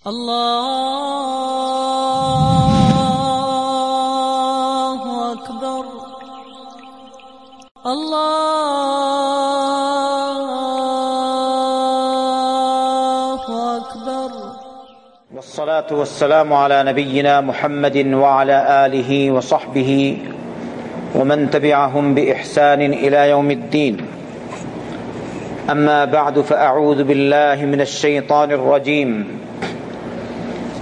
الله أكبر. الله أكبر. والصلاة والسلام على نبينا محمد وعلى آله وصحبه ومن تبعهم بإحسان إلى يوم الدين. أما بعد فأعوذ بالله من الشيطان الرجيم.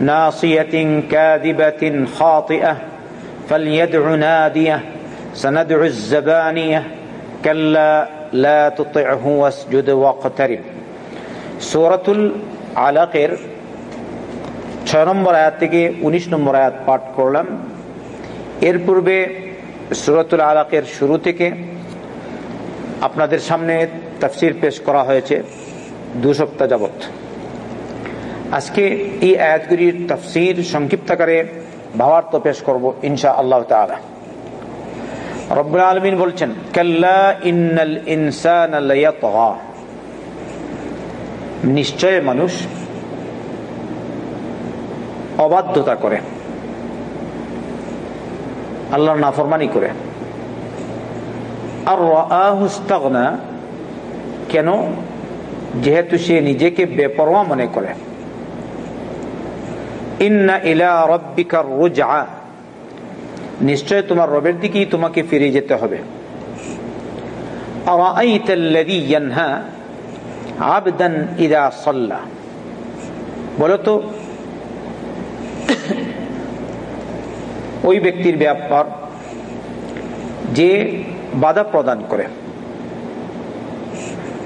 ناصية كاذبة خاطئة فليدع ناديه سندع الزبانية كلا لا تطعه واسجد واقترب سورة আলাকের ছয় নম্বর আয়াত থেকে উনিশ নম্বর আয়াত পাঠ করলাম এর পূর্বে সুরতুল আলাকের শুরু থেকে আপনাদের সামনে তাফসির পেশ করা হয়েছে দু সপ্তাহ যাবৎ আজকে এই আয়াতগুলির তফসির সংক্ষিপ্ত আকারে ভাবার্থ পেশ করব ইনশা আল্লাহ তালা মানুষ অবাধ্যতা করে করে। আর কেন? যেহেতু সে নিজেকে বেপরোয়া মনে করে। ইন্না ইলা রব্বিকার রুজা নিশ্চয় তোমার রবের দিকেই তোমাকে ফিরে যেতে হবে। আবদান ইদা সল্লা। বলতো ওই ব্যক্তির ব্যাপার যে বাধা প্রদান করে।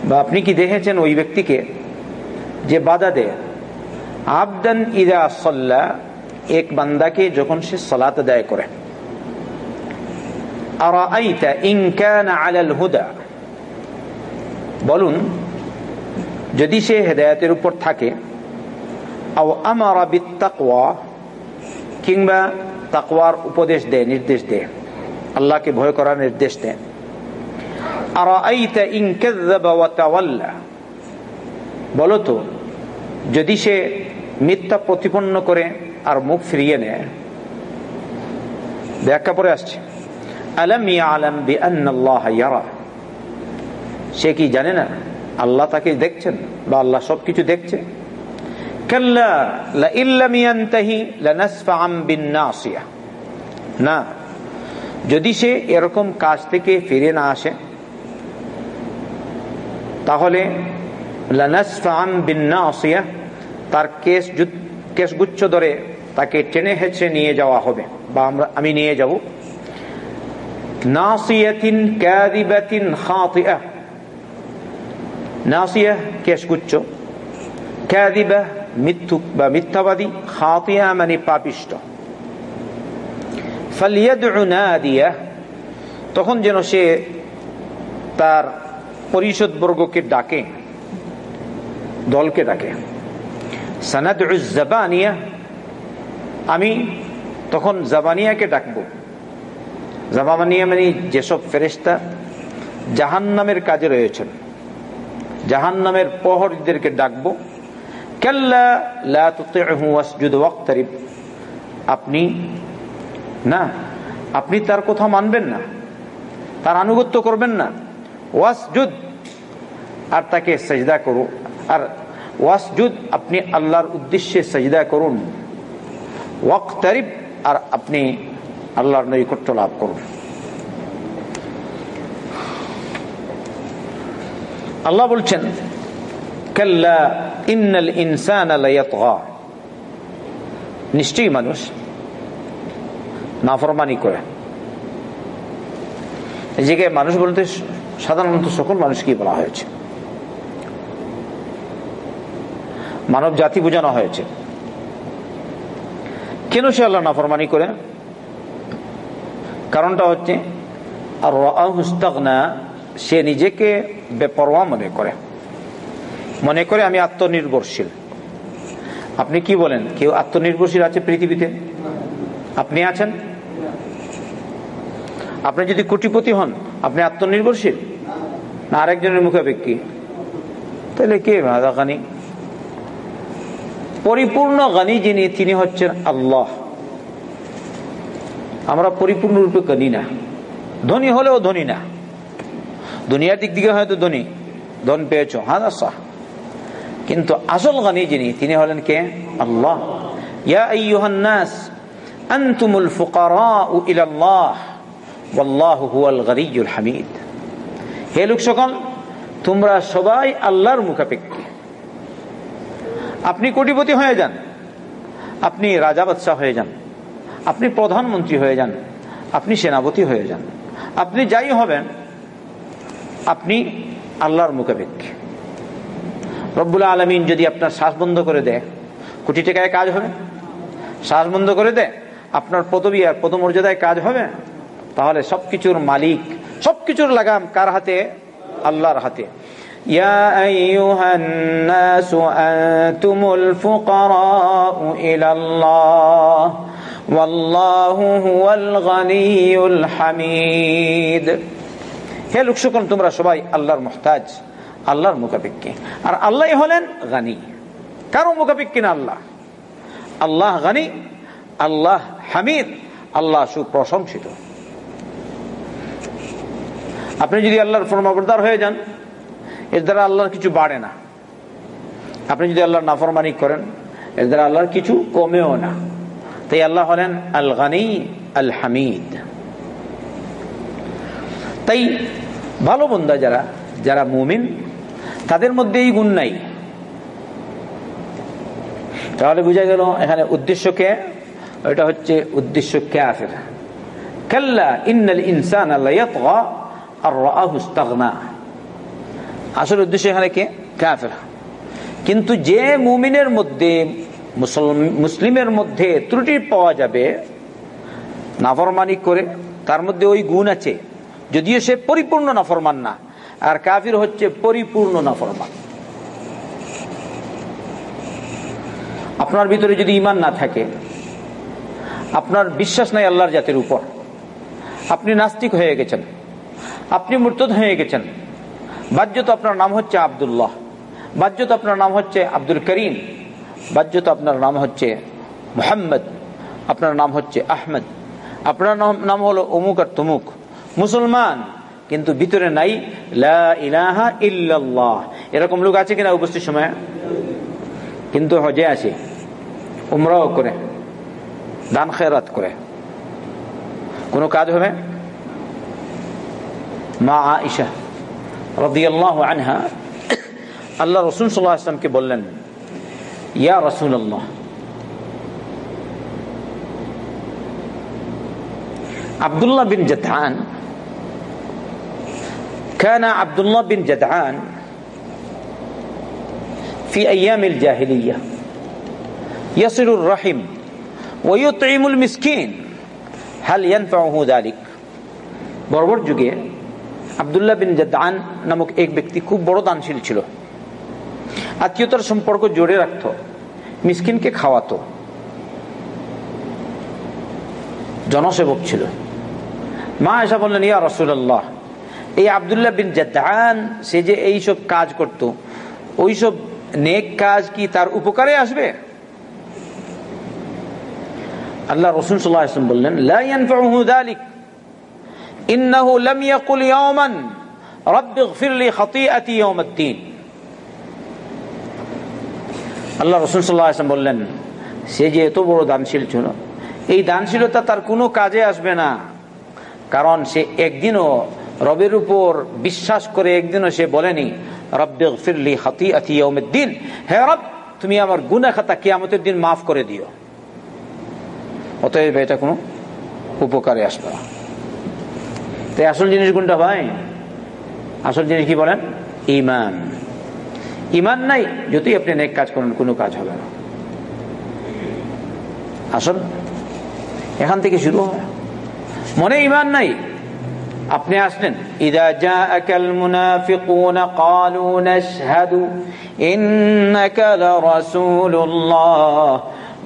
বা আপনি কি দেখেছেন ওই ব্যক্তিকে যে বাধা দেয়? আবদান ইদা সল্লা, এক বান্দাকে যখন সে সলাত দায় করে। বলুন, যদি সে হেদায়েতের উপর থাকে কিংবা তাকওয়ার উপদেশ দেয়, নির্দেশ দেয়, আল্লাহকে ভয় করার নির্দেশ দেন আরাআইতা ইন কাযযাবা বলো তো, যদি সে মিথ্যা প্রতিপন্ন করে আর মুখ ফিরিয়ে নেয়। ব্যাখ্যা পরে আসছে। সে কি জানে না? আল্লাহ তাকে দেখছেন বা আল্লাহ সবকিছু দেখছে। না, যদি সে এরকম কাজ থেকে ফিরে না আসে, তাহলে তার কেস কেসগুচ্ছ ধরে তাকে টেনে হেঁচড়ে নিয়ে যাওয়া হবে বা আমরা, আমি নিয়ে যাব। কাযিবা মিথ্যুক বা মিথ্যাবাদী মানে পাপিষ্ট। তখন যেন সে তার পরিষদ বর্গকে ডাকে, দলকে ডাকে। সানাদ জাবানিয়া, আমি তখন জাবানিয়াকে ডাকবো। জাবানিয়া মানে যেসব ফেরেস্তা জাহান নামের কাজে রয়েছেন। জাহান নামের প্রহরীদেরকে ডাকবো আপনি, না, আপনি তার কথা মানবেন না, তার আনুগত্য করবেন না। ওয়াসজুদ, আর তাকে সেজদা করু, আর ওয়াসজুদ, আপনি আল্লাহর উদ্দেশ্যে সজদা করুন। ওয়াক ওয়াক্তারিব, আর আপনি আল্লাহর নৈকট্য লাভ করুন। আল্লাহ বলছেন ইনসান নিশ্চয়ই মানুষ নাফরমানি করে। নিজেকে মানুষ বলতে সাধারণত সকল মানুষকেই বলা হয়েছে। মানব জাতি বোঝানো হয়েছে। কেন সে আল্লাহ নাফরমানি করে? কারণটা হচ্ছে সে নিজেকে বেপরোয়া মনে করে। মনে করে আমি আত্মনির্ভরশীল। আপনি কি বলেন? কেউ আত্মনির্ভরশীল আছে পৃথিবীতে? আপনি আছেন? আপনি যদি কোটিপতি হন, আপনি আত্মনির্ভরশীল? না, আরেকজনের মুখাপেক্ষি। তাহলে কে? গানি পরিপূর্ণ গানি যিনি, তিনি হচ্ছেন আল্লাহ। আমরা পরিপূর্ণরূপে গানি না। ধনী হলেও ধনী না। দুনিয়ার দিক দিকে হয়তো ধনী। ধন পেয়েছ হ্যাঁ সাহ কিন্তু আসল গানি যিনি, তিনি হলেন কে? আল্লাহ। হামিদ। হে লোক সকল তোমরা সবাই আল্লাহর মুখাপেক্ষী। আপনি কোটিপতি হয়ে যান। আপনি রাজা বাদশাহ হয়ে যান। আপনি প্রধানমন্ত্রী হয়ে যান। আপনি সেনাপতি হয়ে যান। আপনি যাই হবেন, আপনি আল্লাহর মুখাপেক্ষী। রব্বুল আলমিন যদি আপনার শ্বাস বন্ধ করে দেয়, কোটি টাকায় কাজ হবে। শ্বাস বন্ধ করে দেয়, আপনার পদবী আর পদমর্যাদায় কাজ হবে। তাহলে সবকিছুর মালিক, সবকিছুর লাগাম কার হাতে? আল্লাহর হাতে। يا أيها الناس أنتم الفقراء إلى الله والله هو الغني الحميد হে লোক সকল তোমরা সবাই আল্লাহর মুহতাজ আল্লাহর মুখাপেক্ষী আর আল্লাহ হলেন গানি কারো মুখাপেক্ষী না আল্লাহ আল্লাহ গানি আল্লাহ হামিদ আল্লাহ সুপ্রশংসিত আপনি যদি আল্লাহর ফরমাবরদার হয়ে যান এর দ্বারা আল্লাহর কিছু বাড়ে না। আপনি যদি আল্লাহর নাফরমানি করেন, এর দ্বারা আল্লাহর কিছু কমেও না। তাই আল্লাহ হলেন আল গানি আল হামিদ তাই ভালো বন্ধা যারা যারা মুমিন, তাদের মধ্যে এই গুণ নাই। তাহলে বোঝা গেল এখানে উদ্দেশ্যকে এটা হচ্ছে উদ্দেশ্য ক্যাফের কাল্লা ইন্নাল ইনসান আর রাহুস্তাগনা আসল উদ্দেশ্য এখানে কে? কাফের। কিন্তু যে মুমিনের মধ্যে মুসলিমের মধ্যে ত্রুটি পাওয়া যাবে, নাফরমানি করে, তার মধ্যে ওই গুণ আছে। যদিও সে পরিপূর্ণ নাফরমান না, আর কাফির হচ্ছে পরিপূর্ণ নাফরমান। আপনার ভিতরে যদি ইমান না থাকে, আপনার বিশ্বাস নাই আল্লাহর জাতির উপর, আপনি নাস্তিক হয়ে গেছেন, আপনি মূর্তদ হয়ে গেছেন বাহ্যত আপনার নাম হচ্ছে আবদুল্লাহ, বাহ্যত আপনার নাম হচ্ছে আব্দুল করিম, বাহ্যত আপনার নাম হচ্ছে মোহাম্মদ, আপনার নাম হচ্ছে আহমদ, আপনার নাম হলো অমুক আর তমুক, মুসলমান, কিন্তু ভিতরে নাই ইলাহা এরকম লোক আছে কিনা উপস্থিত সময়? কিন্তু হজে আছে উমরাও করে, দান খেরাত করে। কোনো কাজ হবে? মা আইসা রদিয়াল্লাহ আনহা আল্লাহ রসুল সাল্লাহ আসলামকে বললেন ইয়া রসুল আল্লাহ আবদুল্লাহ বিন জাদান كان عبد الله بن جدعان في أيام الجاهلية يصل الرحم ويطعم المسكين هل ينفعه ذلك বর্বর যুগে আবদুল্লাহ বিন জাদান নামক এক ব্যক্তি খুব বড় দানশীল ছিল। আত্মীয়তার সম্পর্ক জোরে রাখত, মিসকিনকে খাওয়াতো। জনসেবক ছিল। মা এসা বললেন, ইয়া রসুল্লাহ এই আবদুল্লাহ বিন জাদান সে যে এইসব কাজ করত, ওইসব নেক কাজ কি তার উপকারে আসবে? আল্লাহ রসুল সাল্লাহ বললেন, লা ইয়ানফাউহু যালিক ইন্নাহু লাম ইয়াকুল ইয়াওমান। রাব্বি ইগফির লি খাতিআতি ইয়াওমাদ্দিন। আল্লাহ রসুল সাল্লাহ আসলাম বললেন, সে যে এত বড় দানশীল ছিল, এই দানশীলতা তার কোনো কাজে আসবে না। কারণ সে একদিনও রবের উপর বিশ্বাস করে একদিনও সে বলেনি, রব্বে ফিরলি হাতি আতিউমের হে রব, তুমি আমার গুনা খাতা কিয়ামতের দিন মাফ করে দিও। অতএব এটা কোনো উপকারে আসবে না। আসল জিনিস কোনটা ভাই? আসল জিনিস কি বলেন? ইমান ইমান নাই যতই আপনি নেক কাজ করেন, কোনো কাজ হবে না। আসল, এখান থেকে শুরু হয়। মনে ইমান নাই, আপনি আসলেন, ইদা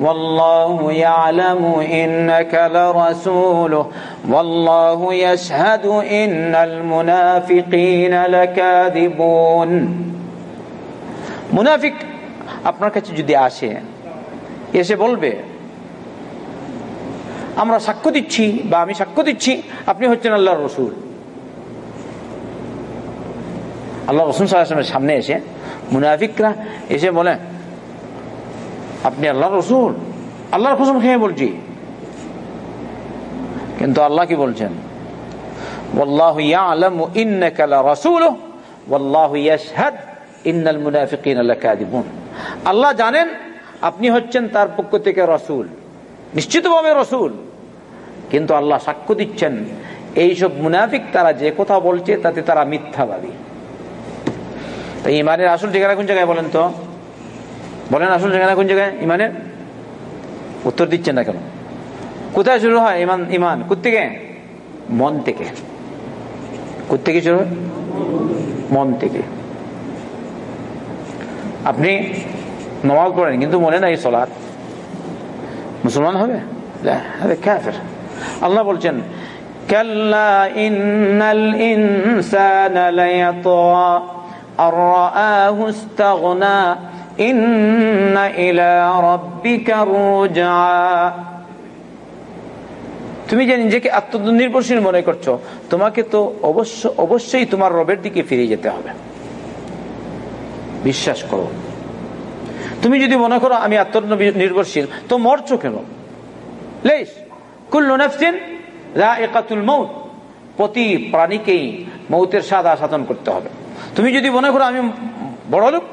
والله يعلم إنك لرسوله والله يشهد إن المنافقين لكاذبون মুনাফিক আপনার কাছে যদি আসে এসে বলবে আমরা সাক্ষ্য দিচ্ছি বা আমি সাক্ষ্য দিচ্ছি আপনি হচ্ছেন আল্লাহর রসুল আল্লাহ রসুল সাল্লামের সামনে এসে মুনাফিকরা এসে বলে আপনি আল্লাহ রসুল। আল্লাহর কসম খেয়ে বলছি। কিন্তু আল্লাহ কি বলছেন? আল্লাহ জানেন আপনি হচ্ছেন তার পক্ষ থেকে রসুল। নিশ্চিতভাবে রসুল। কিন্তু আল্লাহ সাক্ষ্য দিচ্ছেন, এইসব মুনাফিক তারা যে কথা বলছে তাতে তারা মিথ্যাবাদী। ইমানের আসল ঠিকানা কোন জায়গায় বলেন তো? বলেন আসল ঠিকানা কোন জায়গায়? ইমানের? উত্তর দিচ্ছেন না কেন? কোথায় শুরু হয় ইমান ইমান? কোথেকে মন থেকে। কোথেকে শুরু হয়? মন থেকে। আপনি নমাজ পড়েন, কিন্তু মনে নাই সলাৎ। মুসলমান হবে? আল্লাহ বলছেন ইন্সানা إن الإنسان ليطغى أن رآه استغنى إن إلى ربك الرجعى তুমি যে নিজেকে আত্মনির্ভরশীল মনে করছো তোমাকে তো অবশ্য অবশ্যই তোমার রবের দিকে ফিরে যেতে হবে বিশ্বাস করো তুমি যদি মনে করো আমি আত্মনির্ভরশীল তো মরছো কেন লেস কুল্লু নাফসিন রাইকাতুল মৌত প্রতি প্রাণীকেই মৌতের স্বাদ আসাধন করতে হবে তুমি যদি মনে করো আমি বড় লোক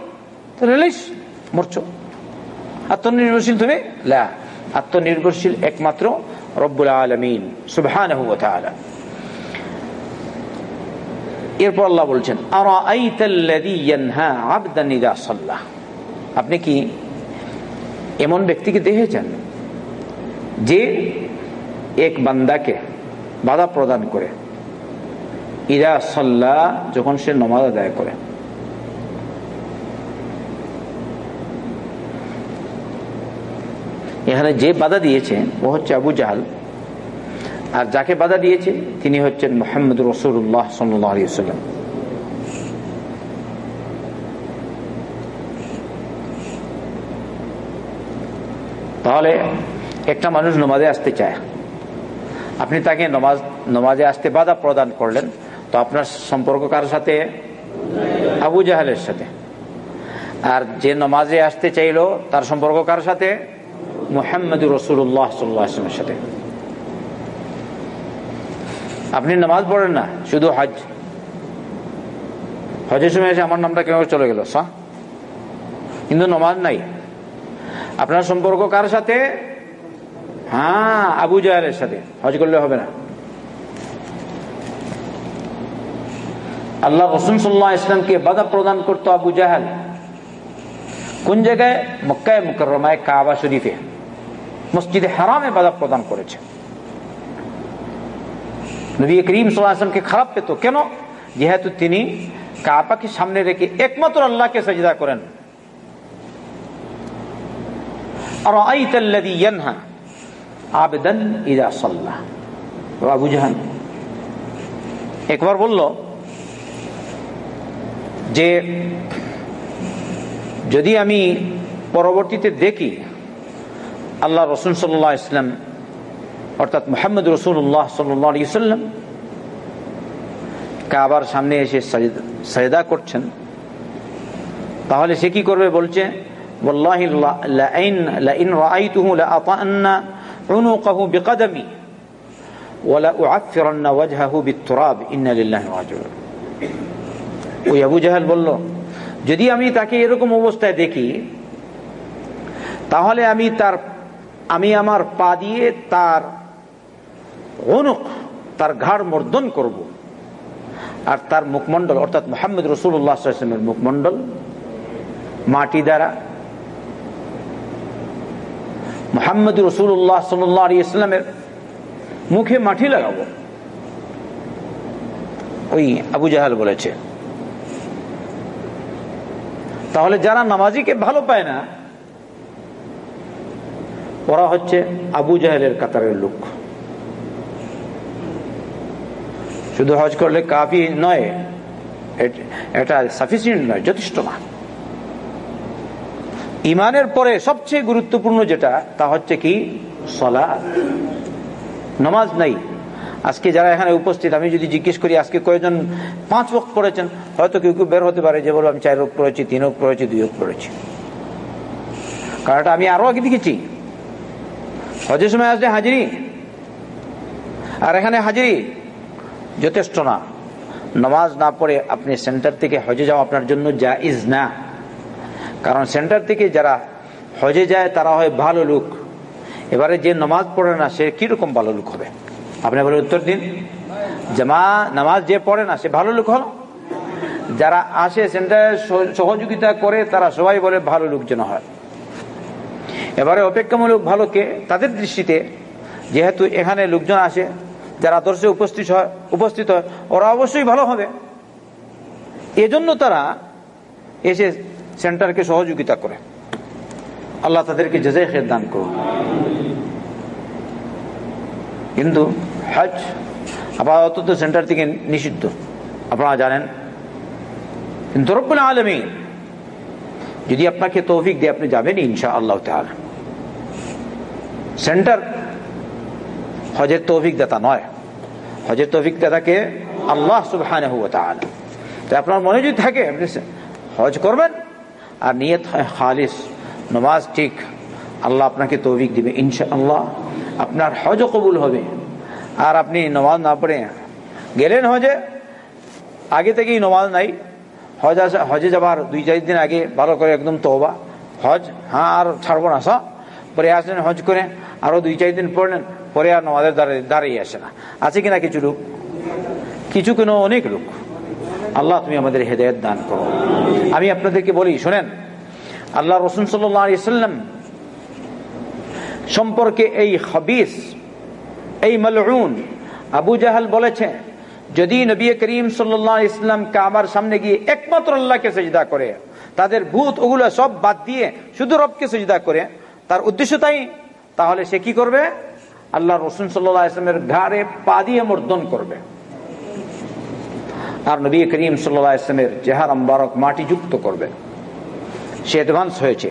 আত্মনির্ভরশীল তুমি? লা। আত্মনির্ভরশীল একমাত্র রব্বুল আলমিন তাআলা। এরপর আল্লাহ বলছেন আপনি কি এমন ব্যক্তিকে দেখেছেন যে এক বান্দাকে বাধা প্রদান করে? ইরা সাল্লাহ যখন সে নমাজ আদায় করে। এখানে যে বাধা দিয়েছে, ও হচ্ছে আবু জাহাল। আর যাকে বাধা দিয়েছে, তিনি হচ্ছেন মোহাম্মদ রসুল্লাহ সাল্লাম তাহলে একটা মানুষ নমাজে আসতে চায়। আপনি তাকে নমাজ, নমাজে আসতে বাধা প্রদান করলেন, তো আপনার সম্পর্ক কার সাথে? আবু জাহালের সাথে। আর যে নমাজে আসতে চাইলো, তার সম্পর্ক কার সাথে? মুহাম্মদ রসুল্লাহ সাল্লামের সাথে। আপনি নামাজ পড়েন না, শুধু হজ। হজের সময় এসে আমার নামটা কেন চলে গেল, সা? কিন্তু নমাজ নাই। আপনার সম্পর্ক কার সাথে? হ্যাঁ আবু জাহালের সাথে। হজ করলে হবে না। আল্লাহ রসুন সাল্লাহ ইসলামকে বাধা প্রদান করতো আবু জাহাল। কোন জায়গায়? মক্কায় মুকরমায় কাবা শরীফে। মসজিদে হারামে বাধা প্রদান করেছে। নবী করিম সাল্লামকে খারাপ পেত? কেন? যেহেতু তিনি কাপাকে সামনে রেখে একমাত্র আল্লাহকে সজিদা করেন। একবার বলল যে, যদি আমি পরবর্তীতে দেখি আল্লাহ রসুল সাল্লাহ ইসলাম অর্থাৎ মোহাম্মদ রসুল্লাহ সাল্লাহ ইসলাম কাবার সামনে এসে সয়দা করছেন। তাহলে সে কি করবে বলছে আবু বলল, যদি আমি তাকে এরকম অবস্থায় দেখি, তাহলে আমি তার আমি আমার পা দিয়ে তার অনুক তার ঘাড় মর্দন করব। আর তার মুখমণ্ডল, অর্থাৎ মোহাম্মদ রসুল্লাহামের মুখমণ্ডল, মাটি দ্বারা মোহাম্মদ আলী ইসলামের মুখে মাটি লাগাবো। ওই আবু জাহাল বলেছে, তাহলে যারা নামাজিকে ভালো পায় না ওরা হচ্ছে আবু জাহেলের কাতারের লোক। শুধু হজ করলে কাফি নয়, এটা সাফিসিয়েন্ট নয়, যথেষ্ট না। ইমানের পরে সবচেয়ে গুরুত্বপূর্ণ যেটা, তা হচ্ছে কি? সলা নমাজ নাই। আজকে যারা এখানে উপস্থিত, আমি যদি জিজ্ঞেস করি, আজকে কয়েকজন পাঁচ বক্ত পড়েছেন? হয়তো কেউ কেউ বের হতে পারে যে বলো আমি চার হোক পড়েছি, তিন হোক পড়েছি, দুই হোক পড়েছি। কারণ আমি আরও আগে দেখেছি। হজের সময় আসলে হাজিরি? আর এখানে হাজিরি? যথেষ্ট না। নামাজ না পড়ে আপনি সেন্টার থেকে হজে যাওয়া আপনার জন্য জাইজ না। কারণ সেন্টার থেকে যারা হজে যায়, তারা হয় ভালো লোক। এবারে যে নামাজ পড়ে না, সে কীরকম ভালো লোক হবে? আপনি বলে উত্তর দিন। জামা, নামাজ যে পড়ে না, সে ভালো লোক হলো? যারা আসে সেন্টারে সহযোগিতা করে, তারা সবাই বলে ভালো লোকজন হয়। এবারে অপেক্ষামূলক ভালো কে? তাদের দৃষ্টিতে, যেহেতু এখানে লোকজন আসে, যারা দর্শে উপস্থিত হয় উপস্থিত হয়, ওরা অবশ্যই ভালো হবে। এজন্য তারা এসে সেন্টারকে সহযোগিতা করে। আল্লাহ তাদেরকে জেজে খের দান করুন। কিন্তু হজ আপাতত সেন্টার থেকে নিষিদ্ধ। আপনারা জানেন। কিন্তু রব্বুল আলমী যদি আপনাকে তৌফিক দিয়ে, আপনি যাবেন ইনশা আল্লাহ তাহলে সেন্টার। হজের তৌফিক দাতা নয়। হজের তৌফিক দাতাকে আল্লাহ সুবহান তো আপনার মনে যদি থাকে, আপনি হজ করবেন, আর নিয়ত খালিস, নমাজ ঠিক। আল্লাহ আপনাকে তৌফিক দিবে ইনশা আল্লাহ আপনার হজ কবুল হবে। আর আপনি নমাজ না পড়ে গেলেন হজে, আগে থেকেই নমাজ নাই। হজ আসা, হজে যাবার দুই চার দিন আগে ভালো করে একদম তোবা হজ হ্যাঁ আর ছাড়বো না সব পরে আসলেন হজ করে আরও দুই, চার দিন পড়লেন পরে আর নমাজের দাঁড়িয়ে আসে না। আছে কিনা কিছু লোক? কিছু কেন অনেক লোক। আল্লাহ, তুমি আমাদের হেদায়ত দান করো। আমি আপনাদেরকে বলি, শোনেন আল্লাহ রসুন সাল্লাম সম্পর্কে এই হবিস এই মলউন, আবু জাহাল বলেছে, যদি নবী করিম সাল্লাহ ইসলাম কাবার সামনে গিয়ে একমাত্র আল্লাহকে সেজদা করে, তাদের ভূত ওগুলো সব বাদ দিয়ে শুধু রবকে সেজদা করে, তার উদ্দেশ্য তাই তাহলে সে কি করবে আল্লাহ রসুন সাল্লাহ ইসলামের ঘাড়ে পা দিয়ে মর্দন করবে আর নবী করিম সাল্লাহ ইসলামের চেহারা মুবারক মাটি যুক্ত করবে সে অ্যাডভান্স হয়েছে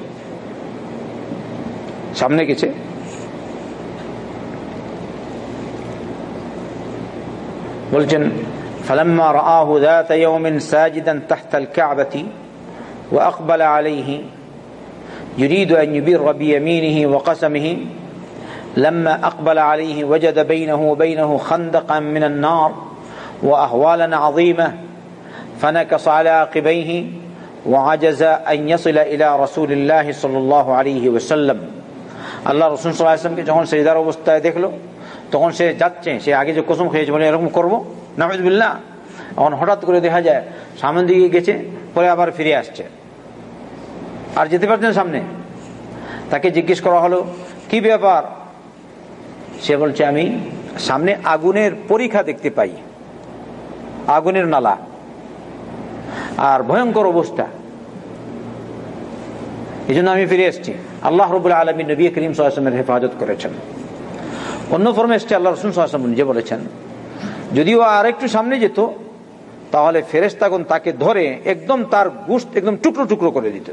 সামনে গেছে বলছেন فلما رآه ذات يوم ساجدا تحت الكعبة وأقبل عليه يريد أن يبر بيمينه وقسمه لما أقبل عليه وجد بينه وبينه خندقا من النار وأهوالا عظيمة فنكص على عقبيه وعجز أن يصل إلى رسول الله صلى الله عليه وسلم আল্লাহ রসুন সাল্লাহামকে যখন সেদার অবস্থায় দেখলো তখন সে যাচ্ছে সে আগে যে কসম খেয়েছে বলে এরকম করবো নাহজবিল্লা এখন হঠাৎ করে দেখা যায় সামনের দিকে গেছে পরে আবার ফিরে আসছে আর যেতে পারছেন সামনে। তাকে জিজ্ঞেস করা হলো, কি ব্যাপার? সে বলছে, আমি সামনে আগুনের পরীক্ষা দেখতে পাই। আগুনের নালা। আর ভয়ঙ্কর অবস্থা। এই জন্য আমি ফিরে এসেছি। আল্লাহ রবুল আলমী নবী করিম সাল্লামের হেফাজত করেছেন। অন্য ফর্মে এসছে, আল্লাহ রসুন সাল্লাম নিজে বলেছেন, যদিও আর একটু সামনে যেত, তাহলে ফেরেস্তাগন তাকে ধরে একদম তার গুস্ত একদম টুকরো টুকরো করে দিত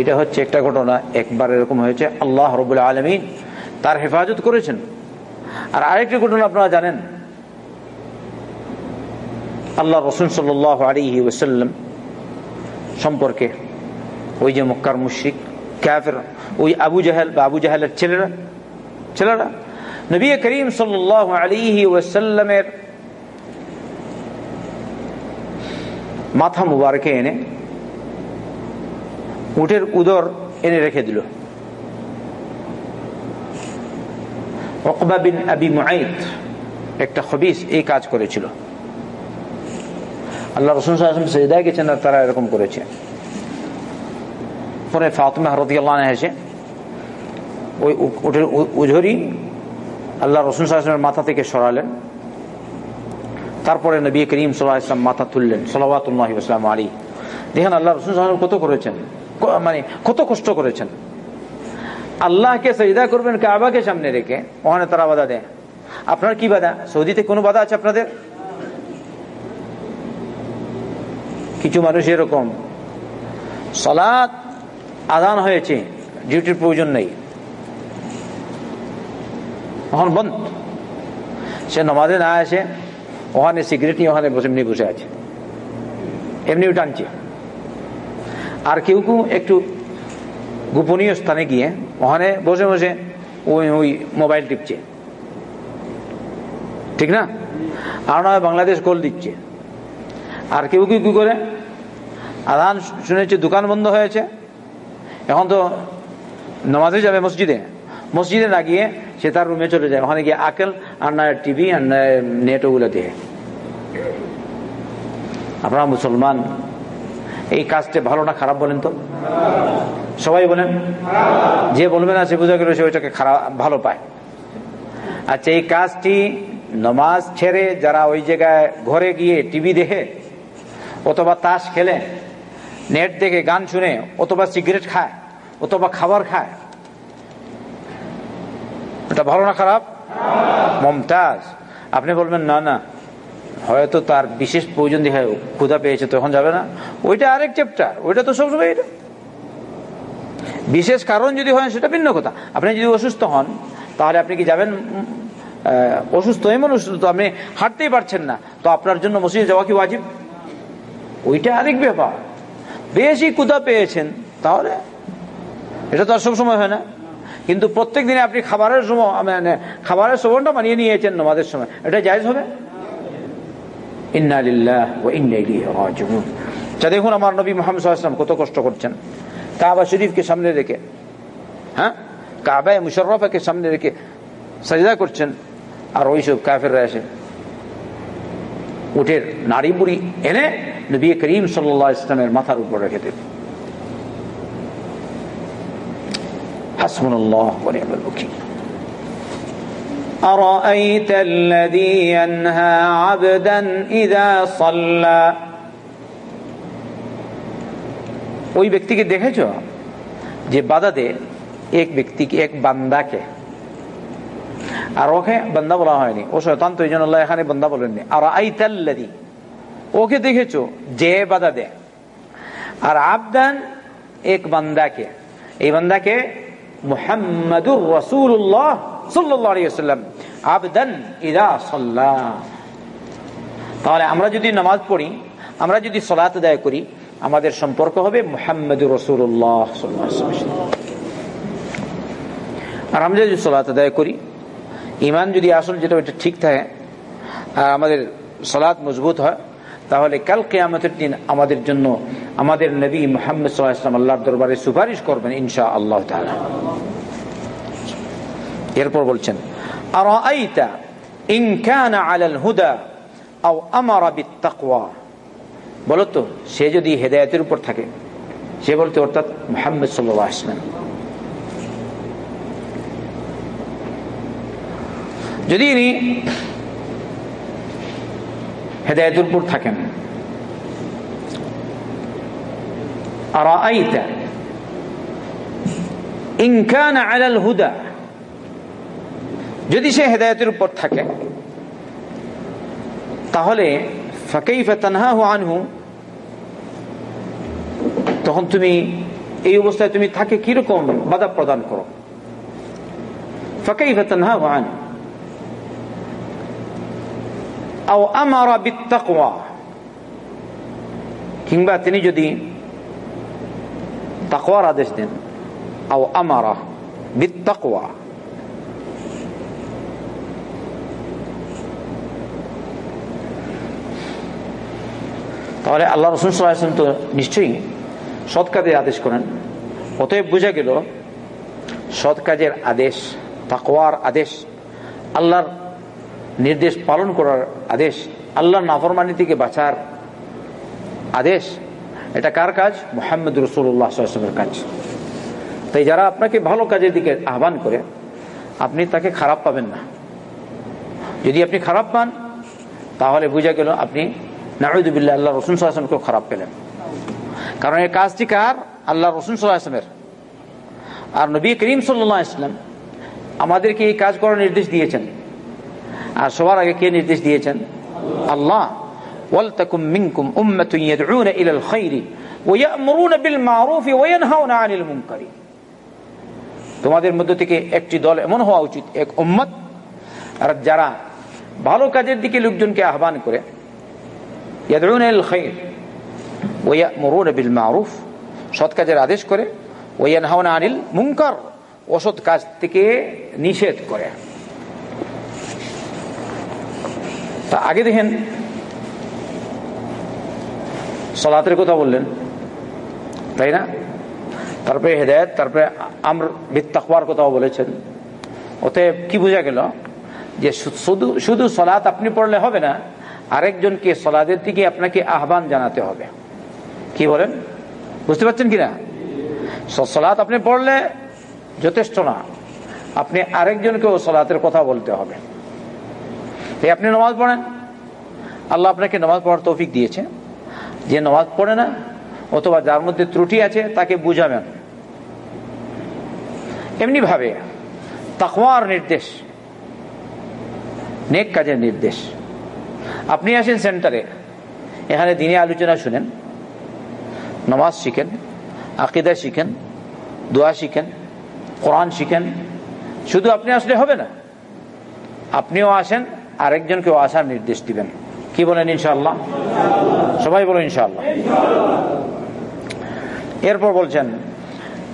এটা হচ্ছে একটা ঘটনা, একবার এরকম হয়েছে, আল্লাহ রবুল আলমী তার হেফাজত করেছেন। আর আরেকটি ঘটনা আপনারা জানেন। আল্লাহ রসুন সাল আলী ওসাল্লাম সম্পর্কে ওই যে মক্কার মুশ্রিক ক্যাফের ওই আবু জাহেল বা আবু জাহেলের ছেলেরা ছেলেরা, নবী করিম সাল আলী ওসাল্লামের মাথা মুবারকে এনে উটের উদর এনে রেখে দিল। বিন আবি মুআইদ একটা খবিস এই কাজ করেছিল। আল্লাহ রসুন সেজদায় গেছেন আর তারা এরকম করেছে। পরে ফাতমা হরদিয়াল্লাহ এসে ওই উঠের উঝরি আল্লাহ রসুল সাল্লামের মাথা থেকে সরালেন। তারপরে নবী করিম সাল্লাহ ইসলাম মাথা তুললেন। ইসলাম আলী দেখেন আল্লাহ রসুল সাল্লাম কত করেছেন। মানে কত কষ্ট করেছেন? আল্লাহকে সজিদা করবেন, কাবাকে সামনে রেখে ওখানে তারা বাধা দেয়। আপনার কি বাধা? সৌদিতে কোনো বাধা আছে আপনাদের? কিছু মানুষ এরকম। সলাদ আদান হয়েছে, ডিউটির প্রয়োজন নেই। এখন বন্ধ। সে নমাজে না আসে, ওখানে সিগারেট নিয়ে ওখানে বসে এমনি বসে আছে। এমনি টানছে। আর কেউ কেউ একটু গোপনীয় স্থানে গিয়ে ওখানে বসে বসে ওই ওই মোবাইল টিপছে। ঠিক না? আর নয় বাংলাদেশ কল দিচ্ছে। আর কেউ কেউ কি করে? আধান শুনেছে দোকান বন্ধ হয়েছে। এখন তো নমাজে যাবে মসজিদে। মসজিদে না গিয়ে সে তার রুমে চলে যায়। ওখানে গিয়ে আকেল আর না টিভি আর না নেট ওগুলো দিয়ে। আপনারা মুসলমান এই কাজটা ভালো না খারাপ বলেন তো? সবাই বলেন। যে বলবে না, সে বোঝা গেল সে ওইটাকে খারাপ, ভালো পায়। আচ্ছা এই কাজটি নমাজ ছেড়ে যারা ওই জায়গায় ঘরে গিয়ে টিভি দেখে অথবা তাস খেলে, নেট দেখে গান শুনে, অথবা সিগারেট খায়, অথবা খাবার খায়, এটা ভালো না খারাপ? মমতাজ, আপনি বলবেন, না না। হয়তো তার বিশেষ প্রয়োজন দিয়ে ক্ষুধা পেয়েছে, তখন যাবে না। ওইটা আরেক চ্যাপ্টার ওইটা তো সবসময় এটা। বিশেষ কারণ যদি হয়, সেটা ভিন্ন কথা। আপনি যদি অসুস্থ হন, তাহলে আপনি কি যাবেন? অসুস্থ, এমন অসুস্থ আপনি হাঁটতেই পারছেন না। তো আপনার জন্য মসজিদে যাওয়া কি ওয়াজিব? ওইটা আরেক ব্যাপার। বেশি ক্ষুধা পেয়েছেন, তাহলে এটা তো আর সবসময় হয় না। কিন্তু প্রত্যেক দিনে আপনি খাবারের সময় মানে খাবারের সময়টা মানিয়ে নিয়েছেন নমাজের সময়। এটা জায়জ হবে? ইন্নালিল্লাহ ও ইন্নাইলি রাজিউন। দেখুন আমার নবী মোহাম্মদ কত কষ্ট করছেন। কাবা শরীফকে সামনে রেখে হ্যাঁ? কাবায় মুশারফাকে সামনে রেখে সাজদা করছেন, আর ওইসব কাফেররা এসে উঠের নারী বুড়ি এনে নবী করিম সাল্লা ইসলামের মাথার উপর রেখে দেবে হাসমুল্লাহ أرأيت الذي ينهى عبدا إذا صلى ওই ব্যক্তিকে দেখেছ যে বাধা দে এক ব্যক্তিকে এক বান্দাকে আর ওকে বান্দা বলা হয়নি ও শয়তান তো এই জন্য এখানে বান্দা বলেননি আর আইতাল্লাদি ওকে দেখেছো যে বাধা দে আর আবদান এক বান্দাকে এই বান্দাকে মুহাম্মাদুর রাসূলুল্লাহ তাহলে আমরা যদি নামাজ পড়ি, আমরা যদি সালাত আদায় করি, আমাদের সম্পর্ক হবে আলাইহি ওয়াসাল্লাম। আর আমরা যদি সালাত আদায় করি ইমান যদি আসল যেটা ওইটা ঠিক থাকে, আর আমাদের সালাত মজবুত হয়, তাহলে কাল কেয়ামতের দিন আমাদের জন্য আমাদের নবী মোহাম্মদ সাল্লাম আল্লাহর দরবারে সুপারিশ করবেন ইনশা আল্লাহ এরপর বলছেন আর আইতা ইন কানা আলাল হুদা আও আমারা বিত্তাকওয়া? বলো তো সে যদি হেদায়েতের উপর থাকে, সে বলতে, অর্থাৎ মোহাম্মদ আলাইহি যদি ইনি হেদায়তের উপর থাকেন আর আইতা ইনকান আলাল হুদা যদি সে হেদায়তের উপর থাকে, তাহলে আনহু, তখন তুমি এই অবস্থায় তুমি থাকে কীরকম বাধা প্রদান করো? কিংবা তিনি যদি তাকওয়ার আদেশ দেন, আও আমারা বিত্তাকওয়া তাহলে আল্লাহ রসুল সাল্লাম তো নিশ্চয়ই সৎ কাজের আদেশ করেন। অতএব বোঝা গেল, সৎ কাজের আদেশ, তাকওয়ার আদেশ, আল্লাহর নির্দেশ পালন করার আদেশ, আল্লাহর নাফরমানি থেকে বাঁচার আদেশ, এটা কার কাজ? মোহাম্মদ রসুল্লাহ কাজ। তাই যারা আপনাকে ভালো কাজের দিকে আহ্বান করে, আপনি তাকে খারাপ পাবেন না। যদি আপনি খারাপ পান, তাহলে বোঝা গেল আপনি নাউদুবিল্লা আল্লাহ রসুন সাল্লাহামকেও খারাপ পেলেন। কারণ এই কাজটি কার? আল্লাহ রসুন সাল্লাহামের আর নবী করিম সাল্লাহ ইসলাম আমাদেরকে এই কাজ করার নির্দেশ দিয়েছেন। আর সবার আগে কে নির্দেশ দিয়েছেন? আল্লাহ। ওয়ালতাকুম মিনকুম উম্মাতুন ইয়াদউনা ইলাল খাইরি ওয়া ইয়া'মুরুনা বিল মা'রুফি ওয়া ইয়ানহাউনা আনিল মুনকারি। তোমাদের মধ্য থেকে একটি দল এমন হওয়া উচিত, এক উম্মত। আর যারা ভালো কাজের দিকে লোকজনকে আহ্বান করে ইয়াদুন এল খৈর ওয়া মরুন বিল মারুফ, সৎ কাজের আদেশ করে ওয়ানহাউন আনিল মুঙ্কার অসৎ কাজ থেকে নিষেধ করে। তা আগে দেখেন, সলাতের কথা বললেন, তাই না? তারপরে হেদায়ত, তারপরে আমর বিত্তাকবার কথাও বলেছেন। ওতে কি বোঝা গেল যে শুধু শুধু সলাৎ আপনি পড়লে হবে না আরেকজনকে সলাদের দিকে আপনাকে আহ্বান জানাতে হবে। কি বলেন? বুঝতে পারছেন কিনা? সলাৎ আপনি পড়লে যথেষ্ট না। আপনি আরেকজনকেও সলাতের কথা বলতে হবে। তাই আপনি নমাজ পড়েন। আল্লাহ আপনাকে নমাজ পড়ার তৌফিক দিয়েছে। যে নমাজ পড়ে না, অথবা যার মধ্যে ত্রুটি আছে, তাকে বুঝাবেন। এমনি ভাবে তাকওয়ার নির্দেশ, নেক কাজের নির্দেশ। আপনি আসেন সেন্টারে এখানে দিনে আলোচনা শুনেন নমাজ শিখেন আকিদা শিখেন দোয়া শিখেন কোরআন শিখেন শুধু আপনি আসলে হবে না আপনিও আসেন আরেকজনকেও আসার নির্দেশ দিবেন কি বলেন ইনশাল্লাহ সবাই বলো ইনশাল্লাহ এরপর বলছেন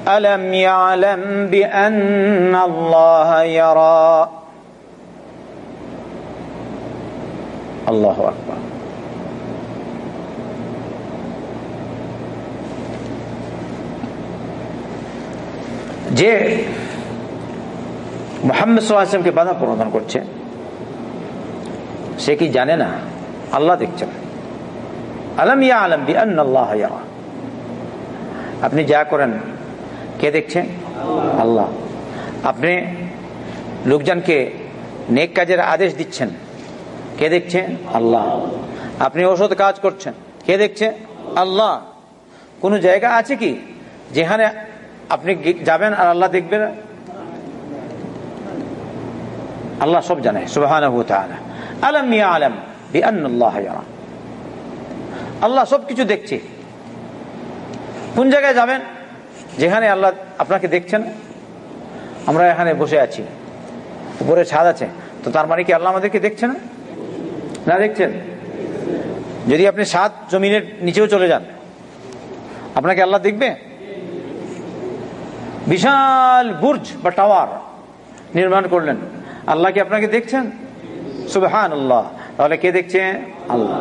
ألم يعلم بأن الله يرى আল্লাহ আকবর। যে মোহাম্মদকে বাধা প্রদান করছে, সে কি জানে না? আল্লাহ দেখছেন। আলম ইয়া আলম বি আপনি যা করেন, কে দেখছেন আল্লাহ। আপনি লোকজনকে নেক কাজের আদেশ দিচ্ছেন। কে দেখছে? আল্লাহ। আপনি ওষুধ কাজ করছেন, কে দেখছে? আল্লাহ। কোন জায়গা আছে কি যেখানে আপনি যাবেন আর আল্লাহ দেখবেন আল্লাহ সব জানে সুবাহ আলম মিয়া আলম বিআল্লাহ আল্লাহ সব কিছু দেখছে। কোন জায়গায় যাবেন যেখানে আল্লাহ আপনাকে দেখছেন? আমরা এখানে বসে আছি। উপরে ছাদ আছে। তো তার মানে কি আল্লাহ আমাদেরকে দেখছে না? না দেখছেন? যদি আপনি সাত জমিনের নিচেও চলে যান, আপনাকে আল্লাহ দেখবে? বিশাল বুর্জ বা টাওয়ার নির্মাণ করলেন। আল্লাহ কি আপনাকে দেখছেন? সুবহান আল্লাহ তাহলে কে দেখছে? আল্লাহ।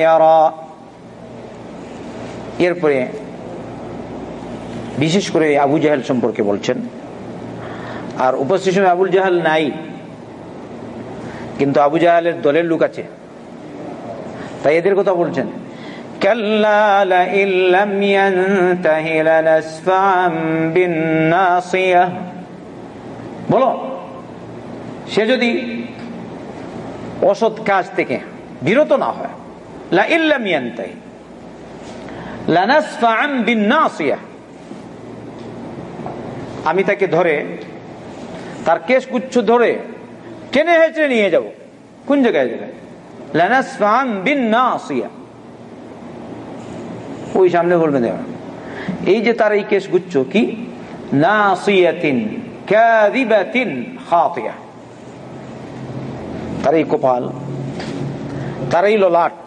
ইয়ারা। এরপরে বিশেষ করে আবু জাহেল সম্পর্কে বলছেন, আর উপস্থিত সময় আবুল জাহাল নাই। কিন্তু আবু জাহালের দলের লোক আছে। তাই এদের কথা বলছেন। বলো, সে যদি অসৎ কাজ থেকে বিরত না হয় আমি তাকে ধরে, তার কেশ গুচ্ছ ধরে টেনে হেঁচড়ে নিয়ে যাব? কোন জায়গায় যাবে ওই সামনে বলবে দেওয়া এই যে তার এই কেশ গুচ্ছ কি? নাসিয়াতিন কাযিবাতিন খাতিয়া। তার এই কপাল, তার এই ললাট,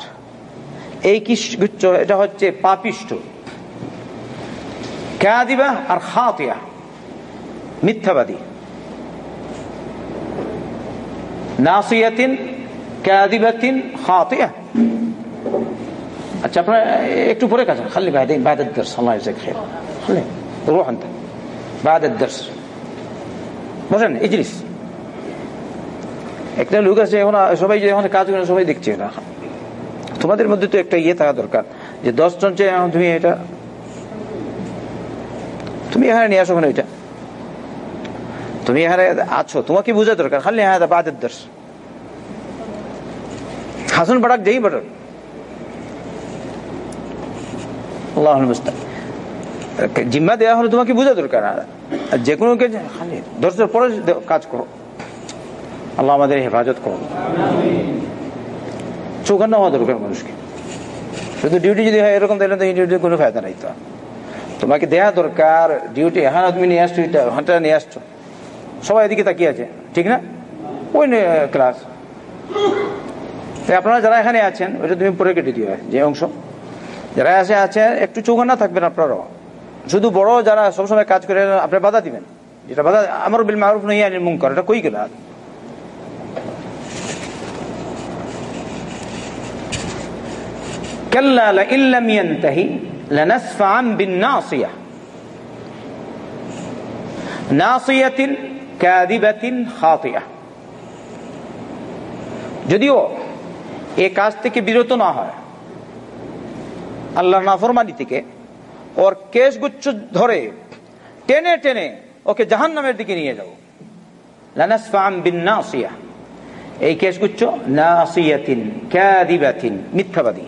এই কি গুচ্ছ, এটা হচ্ছে পাপিষ্ট কাদিবা আর খাতিয়া, মিথ্যাবাদী। নাসিয়াতিন কাদিবাতিন খাতিয়া আচ্ছা আপনারা একটু পরে কাছে খালি بعدين بعد الدرس الله يجزاك خير خلي روح انت بعد الدرس বসেন ইজলিস একটা লোক আছে এখন সবাই যে এখন কাজ করে সবাই দেখছে না তোমাদের মধ্যে তো একটা ইয়ে থাকা দরকার যে দশ জন চেয়ে তুমি এটা তুমি এখানে নিয়ে আসো ওখানে ওইটা তুমি এখানে আছো, তোমাকে বোঝা দরকার, খালি হ্যাঁ বাদের দর্শ। হাসন বাড়াক যেই বাটাক আল্লাহ জিম্মা দেওয়া হলে তোমাকে বোঝা দরকার, আর যে কোনো খালি পরে কাজ করো। আল্লাহ আমাদের হেফাজত করো চৌকান্ন হওয়া দরকার মানুষকে। শুধু ডিউটি যদি হয় এরকম, তাহলে তো এই ডিউটির কোনো ফায়দা নাই তো। তোমাকে দেয়া দরকার ডিউটি হ্যাঁ তুমি নিয়ে আসছো, এটা হাঁটা নিয়ে আসছো। সবাই এদিকে তাকিয়ে আছে ঠিক না ওই ক্লাস আপনারা যারা এখানে আছেন ওইটা তুমি পরে কেটে দিও যে অংশ যারা আসে আছেন একটু চৌকান্না থাকবেন আপনারাও শুধু বড় যারা সবসময় কাজ করে আপনি বাধা দিবেন যেটা বাধা আমার বিল মারুফ নই আনিল মুনকার এটা কই গেল كلا لئن لم ينتهي لنسفعا بالناصية ناصية ক্যাদিবাতিন হাতিয়া যদিও এ কাজ থেকে বিরত না হয় আল্লাহ নাফরমানি থেকে, ওর কেশগুচ্ছ ধরে টেনে টেনে ওকে জাহান নামের দিকে নিয়ে যাও। লানাসিয়া এই কেশগুচ্ছ নাসিয়াতিন ক্যাদিবাতিন মিথ্যাবাদী।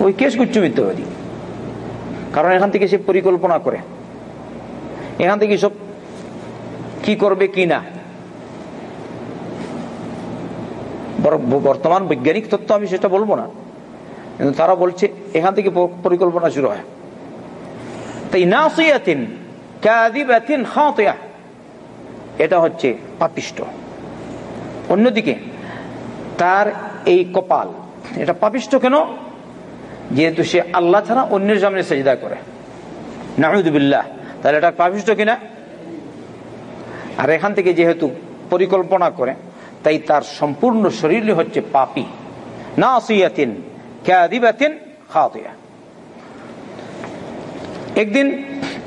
ওই কেশগুচ্ছ মিথ্যাবাদী। কারণ এখান থেকে সে পরিকল্পনা করে। এখান থেকে সব কি করবে, কি না? বর্তমান বৈজ্ঞানিক তত্ত্ব আমি সেটা বলব না। কিন্তু তারা বলছে এখান থেকে পরিকল্পনা শুরু হয়। তাই নাসিয়াতিন কাদিবাতিন এটা হচ্ছে পাপিষ্ট। অন্যদিকে, তার এই কপাল, এটা পাপিষ্ট কেন? যেহেতু সে আল্লাহ ছাড়া অন্যের সামনে সেজদা করে। নাহুদুবিল্লাহ তাহলে এটা পাপিষ্ট কিনা? আর এখান থেকে যেহেতু পরিকল্পনা করে, তাই তার সম্পূর্ণ শরীর হচ্ছে পাপি। না আসিয়াতিন খাতিয়া। একদিন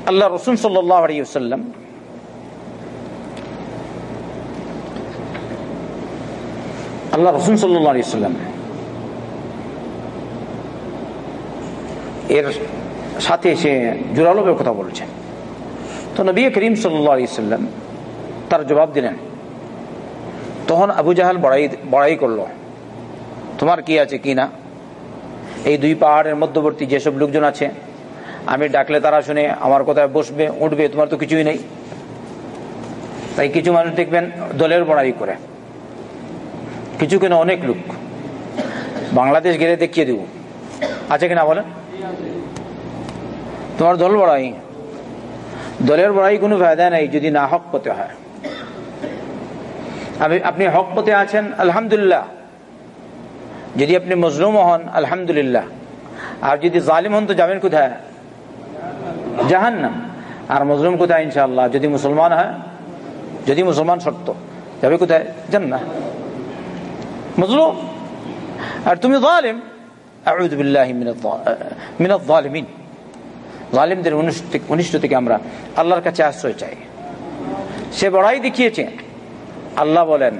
আল্লাহ রসুন সাল্লাম আল্লাহ রসুন সাল্লাম এর সাথে সে জোরালোভের কথা বলছেন। তো নবী করিম সাল্লাম তার জবাব দিলেন, তখন আবু জাহাল বড়াই বড়াই করল, তোমার কি আছে, কি না? এই দুই পাহাড়ের মধ্যবর্তী যেসব লোকজন আছে, আমি ডাকলে তারা শুনে, আমার কথায় বসবে, উঠবে, তোমার তো কিছুই নেই। তাই কিছু মানুষ দেখবেন দলের বড়াই করে, কিছু কেন অনেক লোক। বাংলাদেশ গেলে দেখিয়ে দেব। আছে কিনা বলেন? তোমার দল বড়াই। দলের বড়াই কোনো ফায়দা নাই যদি না হক পথে হয়। আপনি হক পথে আছেন, আলহামদুলিল্লাহ। যদি আপনি মজলুম হন, আলহামদুলিল্লাহ। আর যদি জালিম হন, তো যাবেন কোথায়? জাহান্নাম। আর মজলুম কোথায়, ইনশাআল্লাহ? যদি মুসলমান হয়, যদি মুসলমান শর্ত, যাবে কোথায়? জান্না মজলুম। আর তুমি জালিম। আউযু বিল্লাহি মিনাল জালিমিন। জালিমদের অনিষ্ট থেকে আমরা আল্লাহর কাছে আশ্রয় চাই। সে বড়াই দেখিয়েছে। আল্লাহ বলেন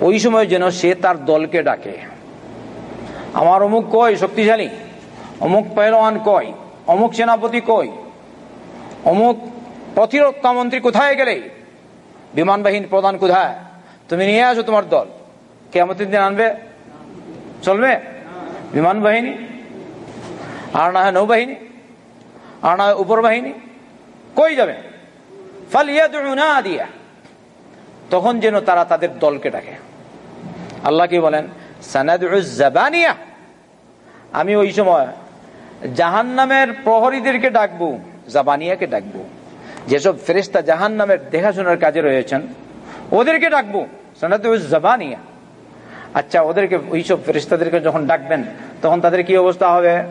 ওই সময় যেন সে তার দলকে ডাকে। আমার অমুক কয়? শক্তিশালী। অমুক পেহলওয়ান কয়? অমুক সেনাপতি কয়? অমুক প্রতিরক্ষা মন্ত্রী কোথায় গেলে? বিমান বাহিনী প্রধান কোথায়? তুমি নিয়ে আসো তোমার দল। কেমতের দিন আনবে। চলবে? বিমান বাহিনী? আর না হয় নৌবাহিনী? আর না হয় উপর বাহিনী কই যাবে? দিয়া। তখন যেন তারা তাদের দলকে ডাকে। আল্লাহ কি বলেন? সানাদিয়া আমি ওই সময় জাহান নামের প্রহরীদেরকে ডাকবো, জাবানিয়াকে ডাকবো। যেসব ফেরিস্তা জাহান নামের দেখাশোনার কাজে রয়েছেন, ওদেরকে ডাকবো। জাবানিয়া আচ্ছা ওদেরকে ওইসব ফেরিস্তাদেরকে যখন ডাকবেন, তখন তাদের কি অবস্থা হবে?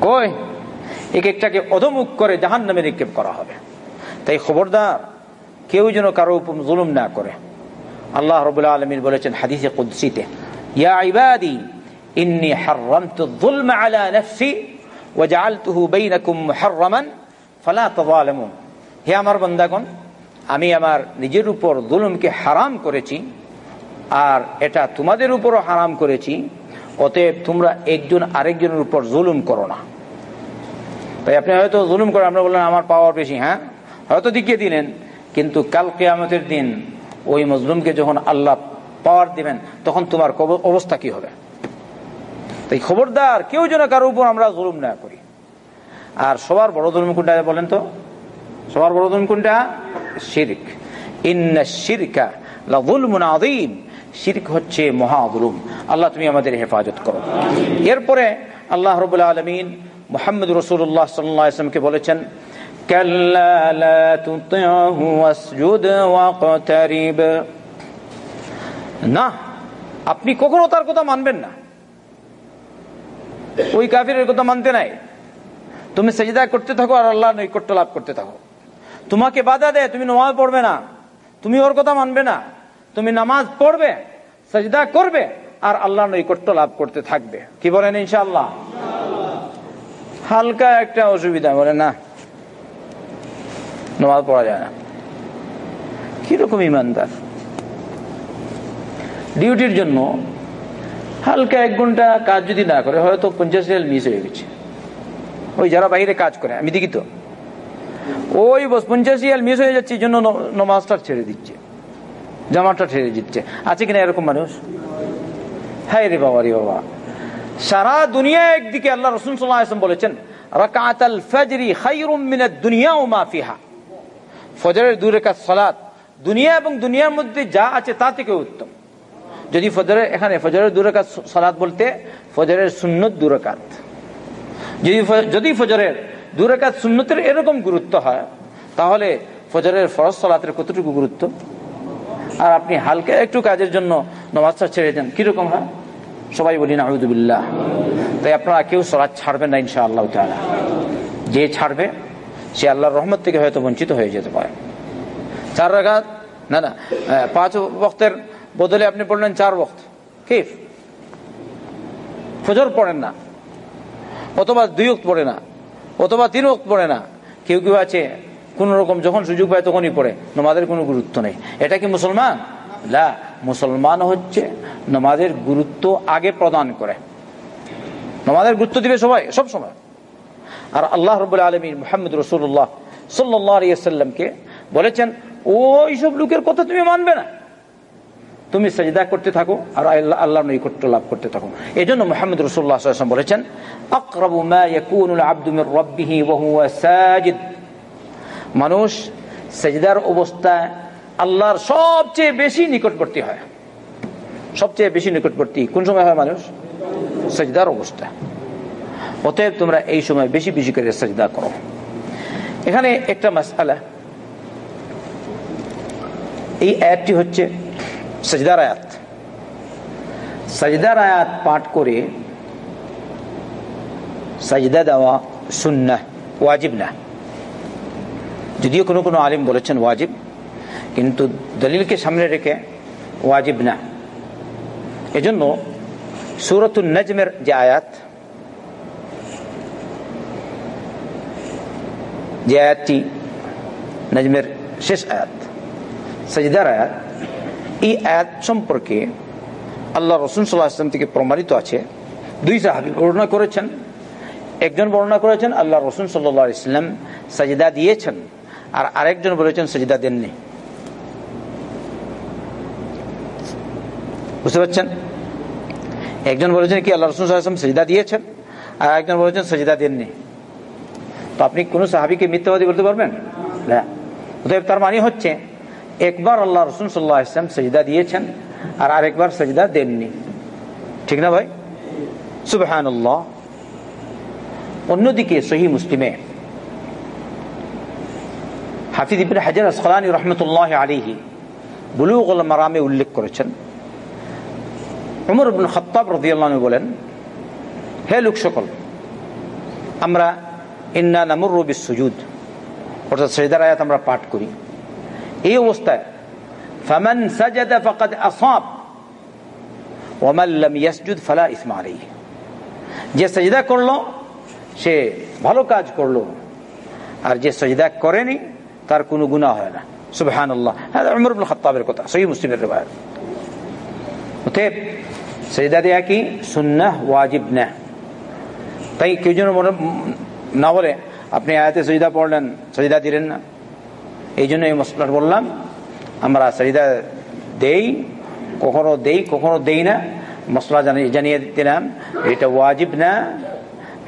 কই? এক একটাকে অধমুখ করে জাহান নামে নিক্ষেপ করা হবে। তাই খবরদার, কেউ যেন কারও উপর জুলুম না করে। আল্লাহ রবুল্লা আলমিন বলেছেন হাদিসে কুদ্সিতে ফালা হে আমার বান্দাগণ আমি আমার নিজের উপর জুলুমকে হারাম করেছি আর এটা তোমাদের উপরও হারাম করেছি, অতএব তোমরা একজন আরেকজনের উপর জুলুম করো না। তাই আপনি হয়তো জুলুম করে আমরা বললেন, আমার পাওয়ার বেশি। হ্যাঁ হয়তো দিকে দিলেন, কিন্তু কাল কেয়ামতের দিন ওই মজলুমকে যখন আল্লাহ পাওয়ার দিবেন, তখন তোমার অবস্থা কি হবে? তাই খবরদার, কেউ যেন কারোর উপর আমরা জুলুম না করি। আর সবার বড় জুলুম কোনটা বলেন তো? সবার বড় জুলুম কোনটা? শিরিক। ইন্না শিরকা আযীম। শিরক হচ্ছে মহাগুলুম আল্লাহ, তুমি আমাদের হেফাজত করো। এরপরে আল্লাহ রাব্বুল আলামিন মুহাম্মদ রাসূলুল্লাহ সাল্লাল্লাহু আলাইহি বলেছেন না, আপনি কখনো তার কথা মানবেন না। ওই কাফিরের কথা মানতে নাই। তুমি সেজদা করতে থাকো আর আল্লাহ নৈকট্য লাভ করতে থাকো। তোমাকে বাধা দেয়, তুমি নামাজ পড়বে না। তুমি ওর কথা মানবে না। তুমি নামাজ পড়বে, সেজদা করবে, আর আল্লাহ নৈকট্য লাভ করতে থাকবে। কি বলেন ইনশাল্লাহ হালকা একটা অসুবিধা বলে না। নামাজ পড়া যায় না। কীরকম ইমানদার? ডিউটির জন্য হালকা এক ঘণ্টা কাজ যদি না করে, হয়তো পঞ্চাশ রিয়াল মিস হয়ে গেছে। ওই যারা বাইরে কাজ করে, আমি দেখি তো। ওই পঞ্চাশ রিয়াল মিস হয়ে যাচ্ছে জন্য নমাজটা ছেড়ে দিচ্ছে। জামাটা ছেড়ে দিচ্ছে। আছে কিনা এরকম মানুষ? হ্যাঁ রে বাবা রে বাবা। সারা দুনিয়া একদিকে আল্লাহ রসুল সাল্লাহ বলেছেন দুনিয়া ও মাফিহা দুনিয়া এবং দুনিয়ার মধ্যে যা আছে তা থেকে উত্তম। যদি এখানে বলতে, ফজরের যদি যদি ফজরের দুরাকাত সুন্নতের এরকম গুরুত্ব হয়, তাহলে ফজরের ফরজ সলাতের কতটুকু গুরুত্ব? আর আপনি হালকা একটু কাজের জন্য নমাজটা ছেড়ে দেন, কীরকম হয়? সবাই বলি না আহমদুবিল্লাহ তাই আপনারা কেউ সলাৎ ছাড়বেন না ইনশা আল্লাহ তালা যে ছাড়বে, সে আল্লাহর রহমত থেকে হয়তো বঞ্চিত হয়ে যেতে পারে। চার রাগাত না না পাঁচ বক্তের বদলে আপনি পড়লেন চার বক্ত কিফ? ফজর পড়েন না, অথবা দুই পড়ে না। অথবা তিন অক্ত পড়ে না। কেউ কেউ আছে, কোন রকম যখন সুযোগ পায় তখনই পড়ে। নমাজের কোনো গুরুত্ব নেই। এটা কি মুসলমান? না মুসলমান হচ্ছে নমাজের গুরুত্ব আগে প্রদান করে। নমাজের গুরুত্ব দিবে সবাই, সব সময়। আর আল্লাহ রব আলমী মোহাম্মদ রসুল্লাহ সাল্লাহ সাল্লামকে বলেছেন, ওই সব লোকের কথা তুমি মানবে না। তুমি সাজদা করতে থাকো আর আল্লাহ আল্লাহ নৈকট্য লাভ করতে থাকো। এই জন্য মোহাম্মদ রসুল্লাহ বলেছেন সাজিদ। মানুষ সাজদার অবস্থায় আল্লাহর সবচেয়ে বেশি নিকটবর্তী হয়। সবচেয়ে বেশি নিকটবর্তী কোন সময় হয় মানুষ? সাজদার অবস্থা। অতএব তোমরা এই সময় বেশি বেশি করে সাজদা করো। এখানে একটা মাসালা এই অ্যাপটি হচ্ছে সজদার আয়াত। সজদার আয়াত পাঠ করে সাজদা দেওয়া সুন্না ওয়াজিব না। যদিও কোনো কোনো আলিম বলেছেন ওয়াজিব, কিন্তু দলিলকে সামনে রেখে ওয়াজিব না। এজন্য সুরতুল নজমের যে আয়াত, যে আয়াতটি নজমের শেষ আয়াত, সজদার আয়াত এই আয়াত সম্পর্কে আল্লাহ রসুন সাল্লাহ আসলাম থেকে প্রমাণিত আছে। দুই সাহাবি বর্ণনা করেছেন। একজন বর্ণনা করেছেন, আল্লাহ রসুন সাল্লাহ ইসলাম সাজিদা দিয়েছেন। আর আরেকজন বলেছেন, সাজিদা দেননি। বুঝতে পারছেন? একজন বলেছেন কি, আল্লাহ রসুন সাল্লাম সাজিদা দিয়েছেন, আর একজন বলেছেন, সাজিদা দেননি। তো আপনি কোন সাহাবিকে মিথ্যাবাদী বলতে পারবেন? না। তার মানে হচ্ছে একবার আল্লাহ রসুন সাল্লাহ ইসলাম সজিদা দিয়েছেন আর আরেকবার সজিদা দেননি। ঠিক না ভাই? সুবহান অন্যদিকে সহি মুসলিমে হাফিজ ইবিন হাজার আসলানী রহমতুল্লাহ আলিহি বুলুগল মারামে উল্লেখ করেছেন। উমর ইবুল খত্তাব রদিয়াল্লাহ বলেন, হে লোক সকল, আমরা ইন্না নামুর রবি সুজুদ অর্থাৎ সজিদার আয়াত আমরা পাঠ করি। এই অবস্থায়। ফামান সাজাদা ফাকাদ আসাব ওয়ামান লাম ইয়াসজুদ ফালা ইসমা যে সাজদা করল, সে ভালো কাজ করল। আর যে সজদা করেনি, তার কোনো গুনাহ হয় না। সুবহান আল্লাহ উমর ইবনে খাত্তাবের কথা সহি মুসলিমের রিওয়ায়াত। অতএব, সেজদা দেয়া কি? সুন্নাহ ওয়াজিব না। তাই কেউ যেন না বলে, আপনি আয়াতে সজিদা পড়লেন, সজিদা দিলেন না। এই জন্য এই মশলার বললাম, আমরা সজিদা দেই, কখনো দেই কখনো দেই না, মশলা জানিয়ে জানিয়ে দিলাম, এটা ওয়াজিব না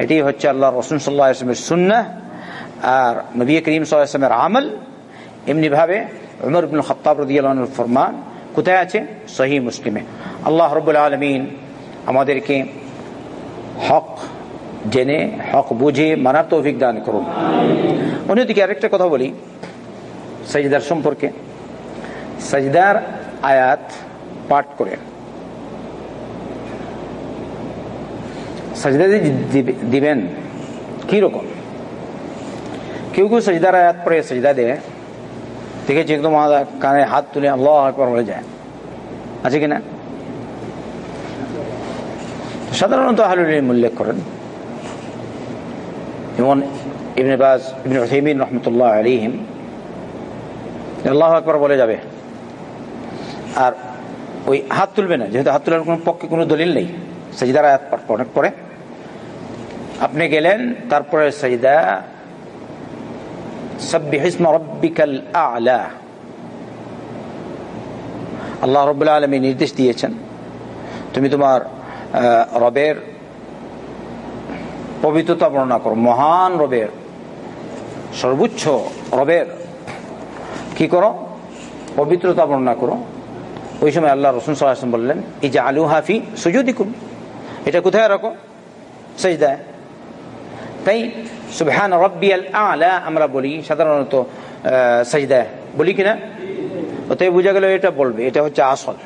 এটি হচ্ছে আল্লাহ রসুন সাল্লাহ আসলামের সুন্না আর নবী করিম সাল্লাহ আসলামের আমল, এমনিভাবে উমর ইবনুল খত্তাব রদিয়াল ফরমান কোথায় আছে? সহি মুসলিমে। আল্লাহ রবুল আলমিন আমাদেরকে হক জেনে, হক বুঝে মানার তৌফিক দান করুন। অন্যদিকে আরেকটা কথা বলি সাজদার সম্পর্কে। সাজদার আয়াত পাঠ করে। সাজদা দিবেন, কি রকম? কেউ কেউ সজদার আয়াত পরে সজদা দেয়। দেখেছি একদম কানে হাত তুলে আল্লাহ একবার হয়ে যায়। আছে কিনা সাধারণত আহলুল উল্লেখ করেন। যেমন ইবনে বাজ, ইবনে রহমতুল্লাহ আলিহিম আল্লাহ একবার বলে যাবে। আর ওই হাত তুলবে না, যেহেতু হাত তোলার কোনো পক্ষে কোনো দলিল নেই। সাজিদার আয়াত অনেক পরে। আপনি গেলেন, তারপরে সাজিদা আল্লাহ রবাহ আলমী নির্দেশ দিয়েছেন, তুমি তোমার রবের পবিত্রতা বর্ণনা করো, মহান রবের, সর্বোচ্চ রবের কি করো? পবিত্রতা বর্ণনা করো। ওই সময় আল্লাহ রসুন সাল্লাম বললেন এই যে আলু হাফি সুযোদিকুম এটা কোথায় রাখো? সেই দেয় তাই, সুবহান রব্বিয়াল আলা আমরা বলি, সাধারণত সাজদায়। বলি কিনা? ওটাই বোঝা গেল এটা বলবে, এটা হচ্ছে আসল।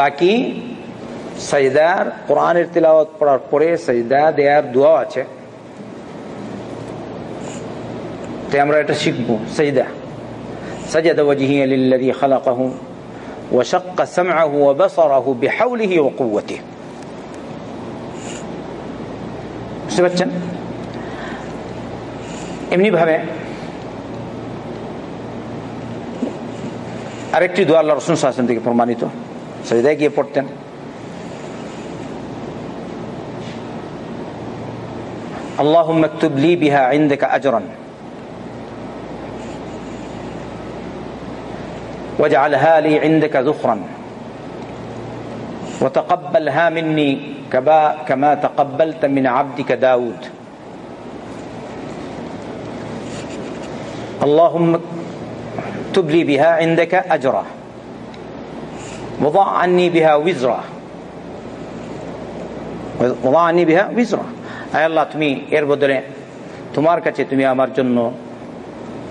বাকি, সাজদার, কোরআনের তিলাওয়াত পড়ার পরে সাজদা দেয়ার দোয়া আছে। তাই আমরা এটা শিখব, সাজদা। سجد وجهه للذي خلقه وشق سمعه وبصره بحوله وقوته বুঝতে পারছেন এমনি ভাবে আরেকটি দোয়া আল্লাহ রসুন শাসন থেকে প্রমাণিত সেটাই গিয়ে পড়তেন اللهم اكتب لي بها عندك أجرا واجعلها لي عندك ذخرا وتقبلها مني كما تقبلت من عبدك داود اللهم اكتب لي بها عندك أجرا وضع عني بها وزرا وضع عني بها وزرا আয় আল্লাহ তুমি এর বদলে তোমার কাছে তুমি আমার জন্য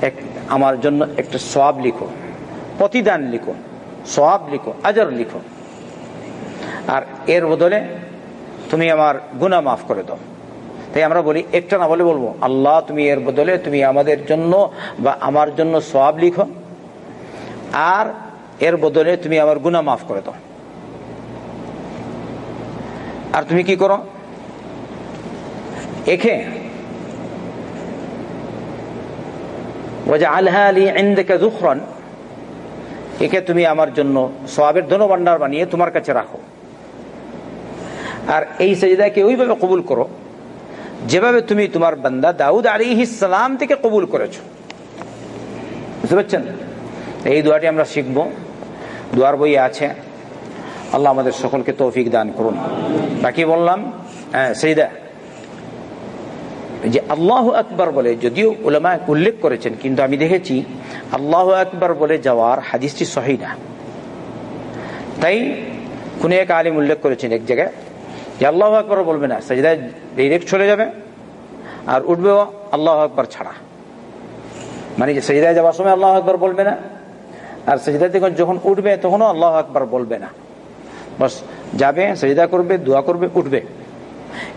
এক আমার জন্য একটা সব লিখো প্রতিদান লিখো সব লিখো আজর লিখো আর এর বদলে তুমি আমার গুণা মাফ করে দাও। তাই আমরা বলি, একটা না বলে বলব, আল্লাহ তুমি এর বদলে তুমি আমাদের জন্য বা আমার জন্য সব লিখো, আর এর বদলে তুমি আমার গুণা মাফ করে দাও। আর তুমি কি করো? এখে একে তুমি আমার জন্য সবের ধনভাণ্ডার বানিয়ে তোমার কাছে রাখো। আর এই সেজদাকে ওইভাবে কবুল করো, যেভাবে তুমি তোমার বান্দা দাউদ আলী ইসলাম থেকে কবুল করেছ। বুঝতে পারছেন? এই দোয়াটি আমরা শিখব। দোয়ার বই আছে। আল্লাহ আমাদের সকলকে তৌফিক দান করুন। বাকি বললাম হ্যাঁ সেইদা যে আল্লাহ আকবর বলে, যদিও ওলামা উল্লেখ করেছেন, কিন্তু আমি দেখেছি আল্লাহ আকবর বলে যাওয়ার হাদিসটি সহি না। তাই কোন এক আলিম উল্লেখ করেছেন এক জায়গায় যে আল্লাহ আকবর বলবে না সাজদায় ডিরেক্ট চলে যাবে আর উঠবেও আল্লাহ আকবর ছাড়া। মানে সজিদায় যাওয়ার সময় আল্লাহ আকবর বলবে না আর সজিদা থেকে যখন উঠবে তখনও আল্লাহ আকবর বলবে না। বস যাবে, সজিদা করবে, দোয়া করবে, উঠবে।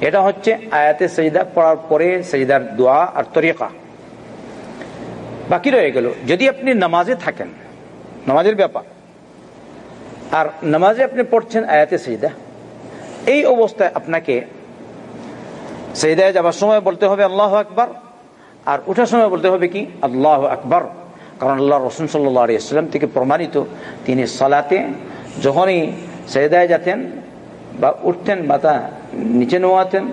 এটা হচ্ছে আয়াতে সজিদা পড়ার পরে সজিদার দোয়া আর তরিকা। বাকি রয়ে গেল, যদি আপনি নামাজে থাকেন, নামাজের ব্যাপার, আর নামাজে আপনি পড়ছেন আয়াতে সজিদা, এই অবস্থায় আপনাকে সেদায় যাবার সময় বলতে হবে আল্লাহ আকবর, আর উঠার সময় বলতে হবে কি? আল্লাহ আকবর। কারণ আল্লাহ রসুন সাল্লাম থেকে প্রমাণিত, তিনি সালাতে যখনই সেদায় যেতেন বা উঠতেন মাথা নিচে নোয়াতেন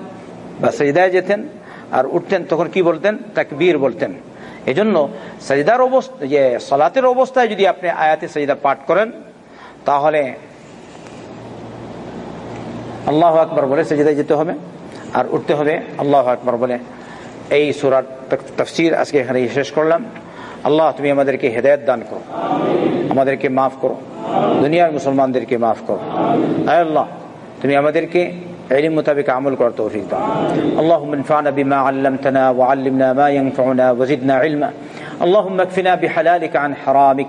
বা সেদায় যেতেন আর উঠতেন তখন কি বলতেন? তাকে বীর বলতেন। এজন্য সজিদার অবস্থা যে সলাতের অবস্থায় যদি আপনি আয়াতে সজিদা পাঠ করেন তাহলে আল্লাহ আকবর বলে সেজিদায় যেতে হবে আর উঠতে হবে আল্লাহ আকবর বলে। এই সুরার তফসির আজকে এখানে শেষ করলাম। আল্লাহ তুমি আমাদেরকে হেদায়ত দান করো। আমাদেরকে মাফ করো। দুনিয়ার মুসলমানদেরকে মাফ করো। আল্লাহ তুমি আমাদেরকে علم مطابق عمل کر توفیق دے اللهم انفعنا بما علمتنا وعلمنا ما ينفعنا وزدنا علما. اللهم اكفنا بحلالك عن حرامك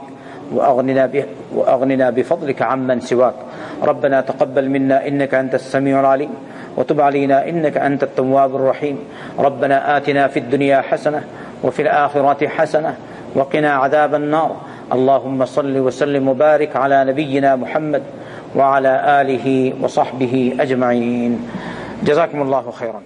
وأغننا, به وأغننا بفضلك عمن سواك. ربنا تقبل منا إنك أنت السميع العليم وتب علينا إنك أنت التواب الرحيم. ربنا آتنا في الدنيا حسنة وفي الآخرة حسنة وقنا عذاب النار. اللهم صل وسلم وبارك على نبينا محمد وعلى آله وصحبه أجمعين. جزاكم الله خيرا.